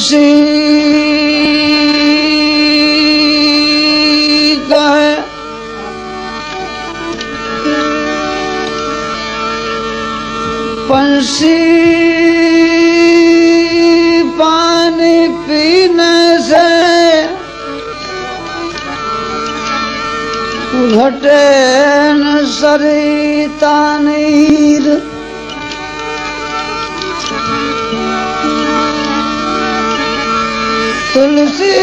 પંછી કહે પંછી પાણી પીને છે ઘટે સરિતા નીર તુલસી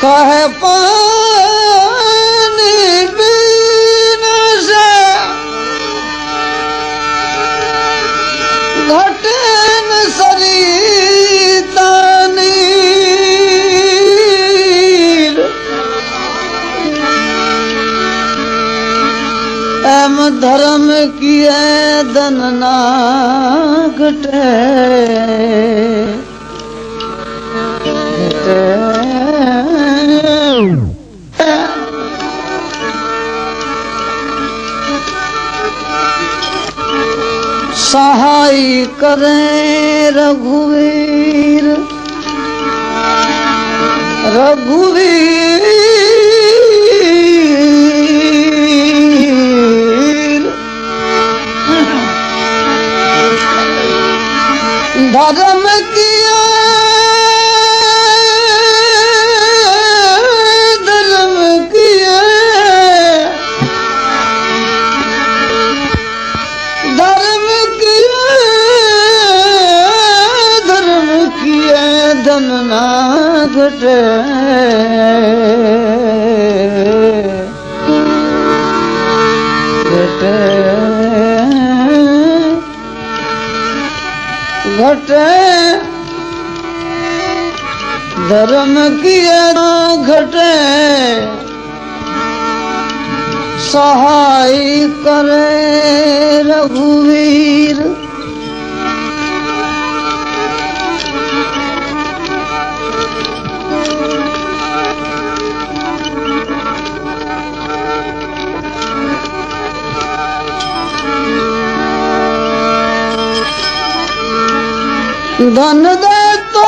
કહે પાણી ધન ના ઘટે સહાય કરે રઘુવીર રઘુવીર धर्म कीअ धर्म धर्म धर्म धन ना घटे ઘટે ધર્મ કિયા ઘટે સહાય કરે રઘુવીર ધન દે તો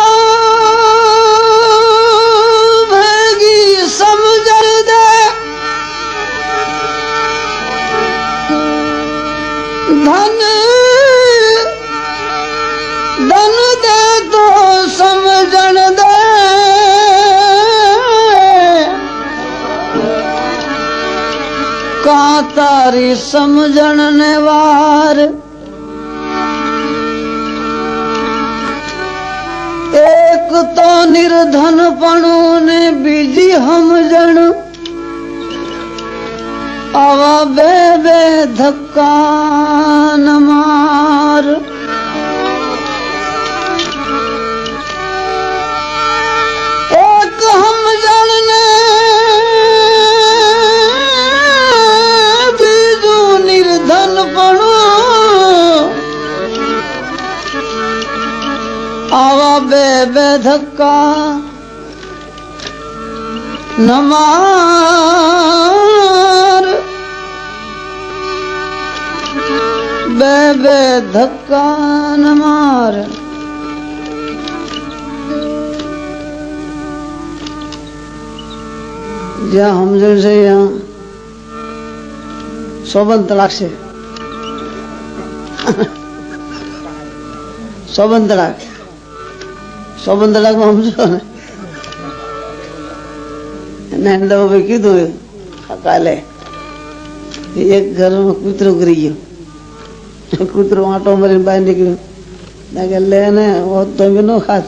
ભેગી સમજણ દે ધન ધન દે તો સમજણ દે કા તારી સમજણ ને વાર એક તો નિર્ધન પણ ને બીજી સમજણ. આવા બે બે ધક્કા ધક્કા નમાર બે બે ધક્કા નમાર જ્યાં સમજણ છે ત્યાં સોબંત લાગશે સોબંત લાગ સોબંત લાગમાં સમજો ને. એને કીધું, કાલે એક ઘરમાં કૂતરો કરી ગયો. કૂતરો આંટો મારીને બહાર નીકળ્યો. ના કે લે ને તમે નો ખાત.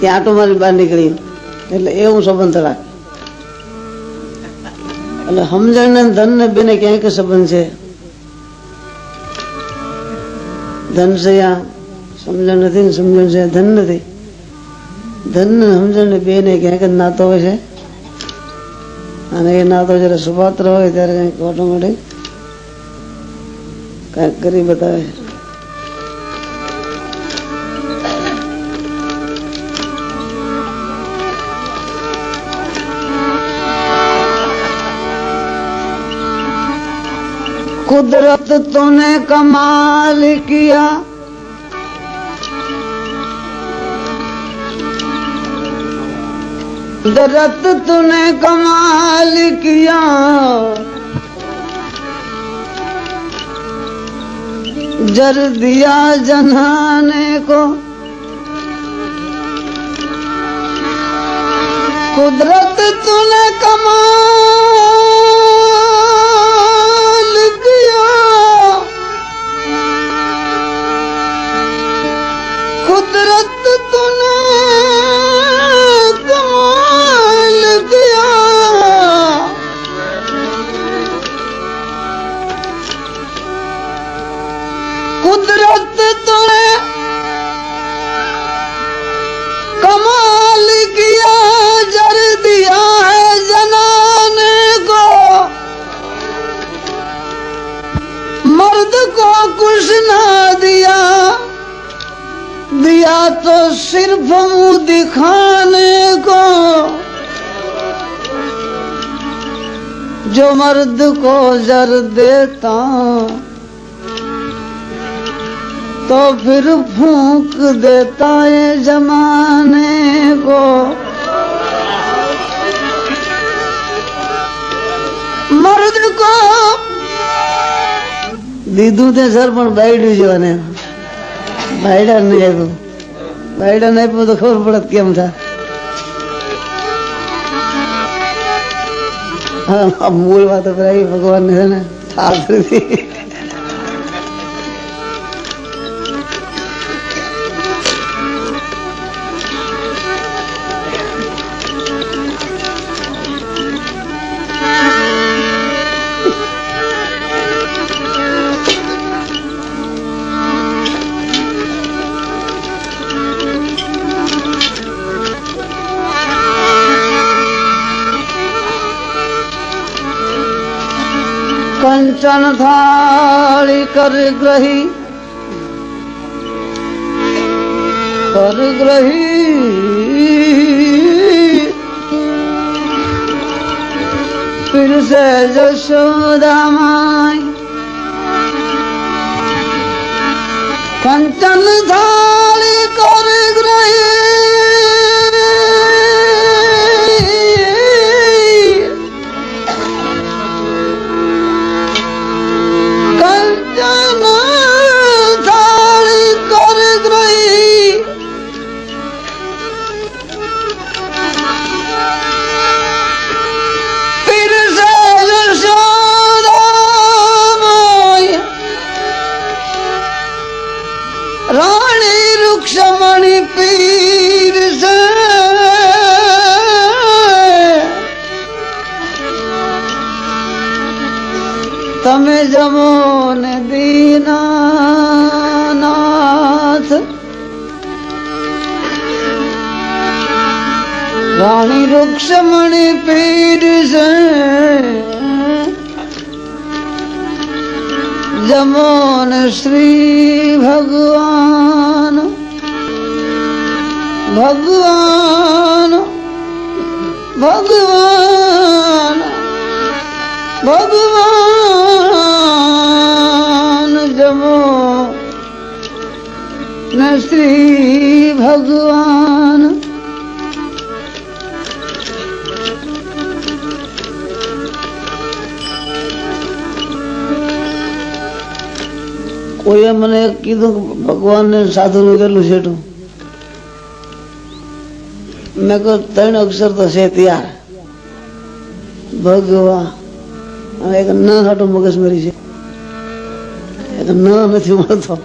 ત્યાં આંટો મારી બહાર નીકળી એટલે એવું સંબંધ રાખ. એટલે સમજણ ને ધન ને બેને ક્યાંય કે સંબંધ છે? ધન આ સમજણ નથી ને સમજણ છે, ધન નથી. ધન સમજણ સમજણ ને ક્યાંક જ નાતો હોય છે. અને એ નાતો જયારે સુપાત્ર હોય ત્યારે કંઈક ઓટોમેટિક કંઈક કરી બતાવે છે कुदरत तूने कमाल किया। कुदरत तूने कमाल किया। जर दिया जनाने को। कुदरत तूने कमाल कुदरत किया कुदरत कमाल कुछ ना दिया। दिया तो सिर्फ़ मुँह दिखाने को। जो मर्द को जर देता तो फिर फूंक देता है जमाने को। मर्द को દીધું તે સર, પણ બાયડ્યું છે અને બાયડા નહીં આપ્યું. બાયડા નહીં આપ્યું તો ખબર પડત કેમ થાય. હા મૂળ વાતો ભગવાન ને થાળી कंचन धारी कर ग्रही कर ग्रही फिर से जशोदा माई कंचन धारी कर ग्रही તમે જમો ને દીનાથ રાણી રૂક્ષમણી પીર છે. જમો ને શ્રી ભગવાન. ભગવાન ભગવાન. ભગવાન જમો ને શ્રી ભગવાન. કોઈએ મને કીધું ભગવાનને સાધુનું કેટલું છેટું મેં કહ્યું, ત્રણ અક્ષર તો છે ત્યાં ભગવાન. અને એક ન હાટો મગજમારી છે. એક ન નથી મળતો.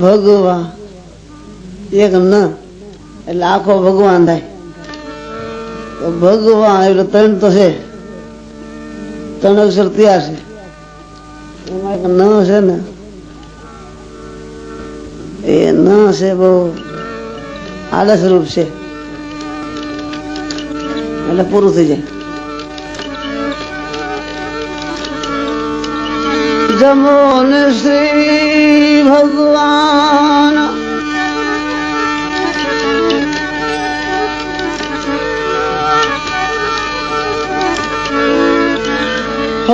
ભગવાન. એક ન. એટલે આખો ભગવાન થાય. તો ભગવાન એટલે ત્રણ તો છે. ત્રણ અક્ષર ત્યાં છે. એમાં એક ન છે ને. એ ન છે બહુ આળસ રૂપ છે. એટલે પૂરું થઈ જાય. નમો શ્રી ભગવાન.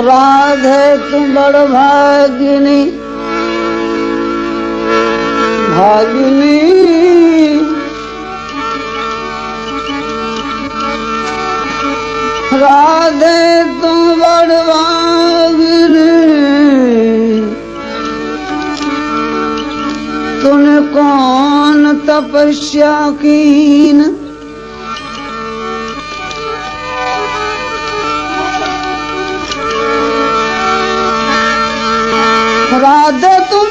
રાધે તું બળભાગિની ભાગિની. રાધે તું पश्याकीन् राधतु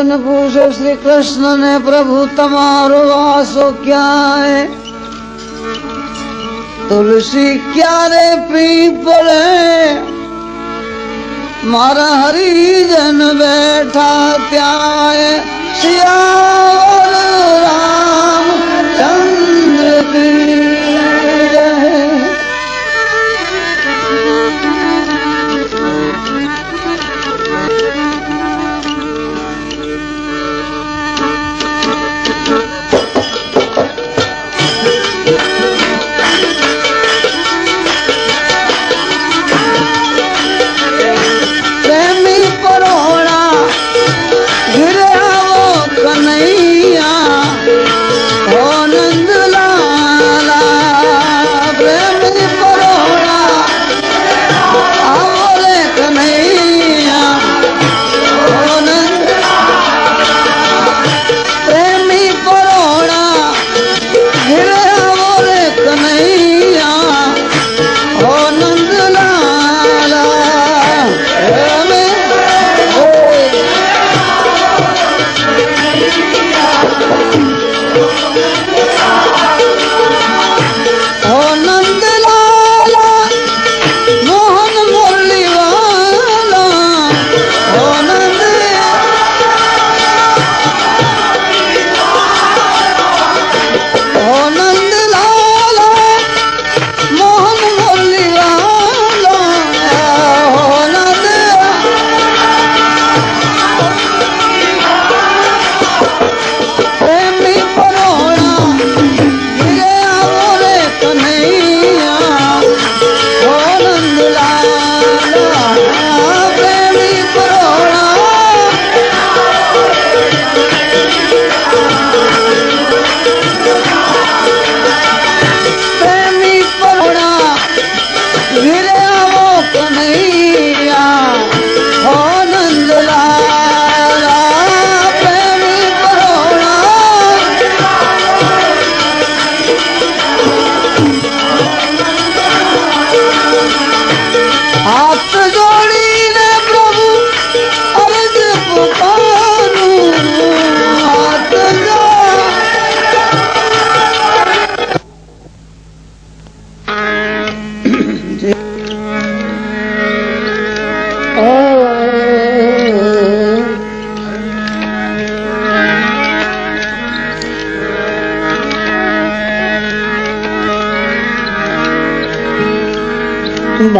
અર્જુન પૂછે શ્રી કૃષ્ણ ને પ્રભુ તમારો વાસો ક્યાંય? તુલસી ક્યારે પી પડે? મારા હરિજન બેઠા ત્યાં શિયા રામ ચંદ્ર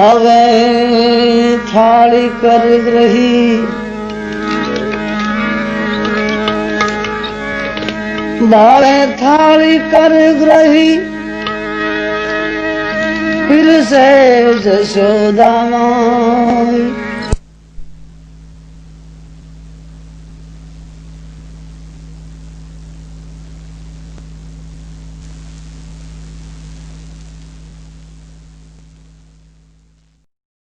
ભાવે થાળી કરી રહી. ભાવે થાળી કરી ગ્રહી પીરસે જશોદામાં